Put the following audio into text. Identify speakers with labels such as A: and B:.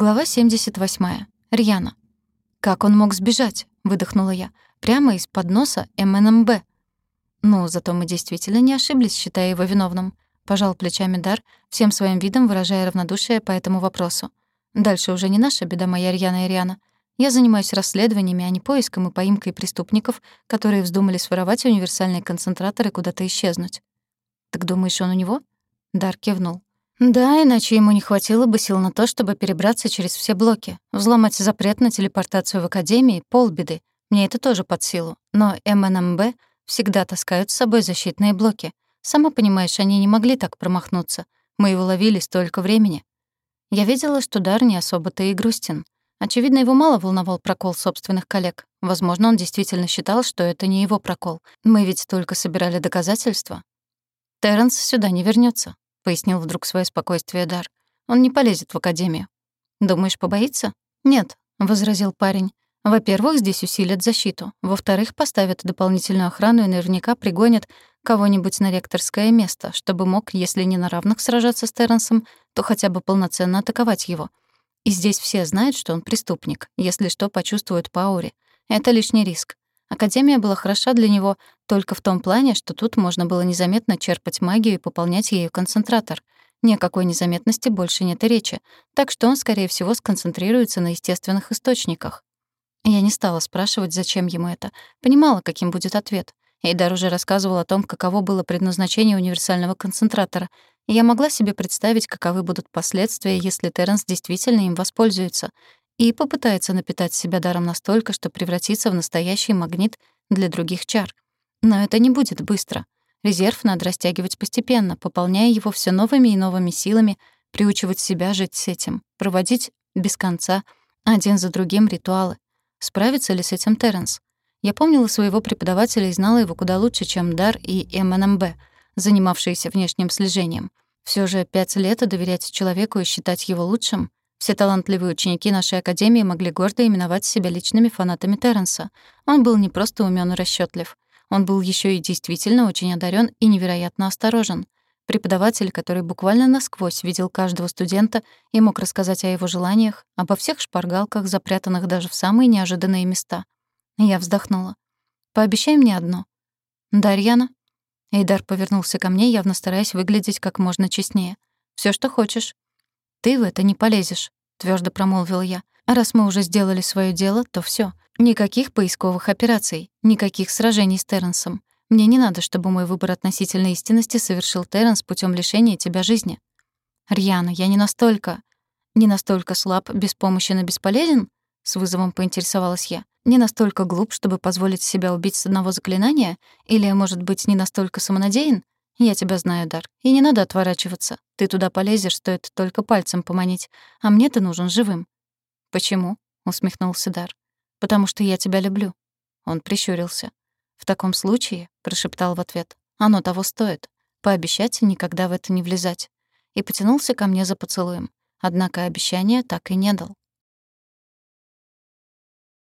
A: Глава 78. Рьяна. «Как он мог сбежать?» — выдохнула я. «Прямо из-под носа МНМБ». «Ну, зато мы действительно не ошиблись, считая его виновным», — пожал плечами Дар, всем своим видом выражая равнодушие по этому вопросу. «Дальше уже не наша беда, моя Рьяна и. Я занимаюсь расследованиями, а не поиском и поимкой преступников, которые вздумали своровать универсальные концентраторы куда-то исчезнуть». «Так думаешь, он у него?» Дар кивнул. Да, иначе ему не хватило бы сил на то, чтобы перебраться через все блоки. Взломать запрет на телепортацию в Академии — полбеды. Мне это тоже под силу. Но МНМБ всегда таскают с собой защитные блоки. Сама понимаешь, они не могли так промахнуться. Мы его ловили столько времени. Я видела, что Дар не особо-то и грустен. Очевидно, его мало волновал прокол собственных коллег. Возможно, он действительно считал, что это не его прокол. Мы ведь только собирали доказательства. Терренс сюда не вернется, пояснил вдруг свое спокойствие Дар. Он не полезет в академию. Думаешь, побоится? Нет, возразил парень. Во-первых, здесь усилят защиту. Во-вторых, поставят дополнительную охрану и наверняка пригонят кого-нибудь на ректорское место, чтобы мог, если не на равных сражаться с Терренсом, то хотя бы полноценно атаковать его. И здесь все знают, что он преступник. Если что, почувствуют по ауре. Это лишний риск. Академия была хороша для него только в том плане, что тут можно было незаметно черпать магию и пополнять ею концентратор. Ни о какой незаметности больше нет и речи, так что он, скорее всего, сконцентрируется на естественных источниках. Я не стала спрашивать, зачем ему это. Понимала, каким будет ответ. Эйдар уже рассказывал о том, каково было предназначение универсального концентратора, я могла себе представить, каковы будут последствия, если Терренс действительно им воспользуется, и попытается напитать себя даром настолько, что превратится в настоящий магнит для других чар. Но это не будет быстро. Резерв надо растягивать постепенно, пополняя его все новыми и новыми силами, приучивать себя жить с этим, проводить без конца, один за другим ритуалы. Справится ли с этим Терренс? Я помнила своего преподавателя и знала его куда лучше, чем Дар и МНМБ, занимавшиеся внешним слежением. Все же пять лет доверять человеку и считать его лучшим все талантливые ученики нашей академии могли гордо именовать себя личными фанатами Терренса. Он был не просто умён и расчётлив. Он был ещё и действительно очень одарён и невероятно осторожен. Преподаватель, который буквально насквозь видел каждого студента и мог рассказать о его желаниях, обо всех шпаргалках, запрятанных даже в самые неожиданные места. Я вздохнула. «Пообещай мне одно». «Дарьяна?» Эйдар повернулся ко мне, явно стараясь выглядеть как можно честнее. «Всё, что хочешь. «Ты в это не полезешь», — твёрдо промолвил я. «А раз мы уже сделали своё дело, то всё. Никаких поисковых операций, никаких сражений с Терренсом. Мне не надо, чтобы мой выбор относительно истинности совершил Терренс путём лишения тебя жизни». «Рьяна, я не настолько...» «Не настолько слаб, беспомощен и бесполезен?» — с вызовом поинтересовалась я. «Не настолько глуп, чтобы позволить себя убить с одного заклинания? Или, может быть, не настолько самонадеян? Я тебя знаю, Дар. И не надо отворачиваться. Ты туда полезешь, стоит только пальцем поманить. А мне ты нужен живым. Почему? усмехнулся Дар. Потому что я тебя люблю. Он прищурился. В таком случае, прошептал в ответ, оно того стоит. Пообещать никогда в это не влезать. И потянулся ко мне за поцелуем. Однако обещания так и не дал.